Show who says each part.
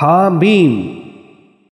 Speaker 1: حامیم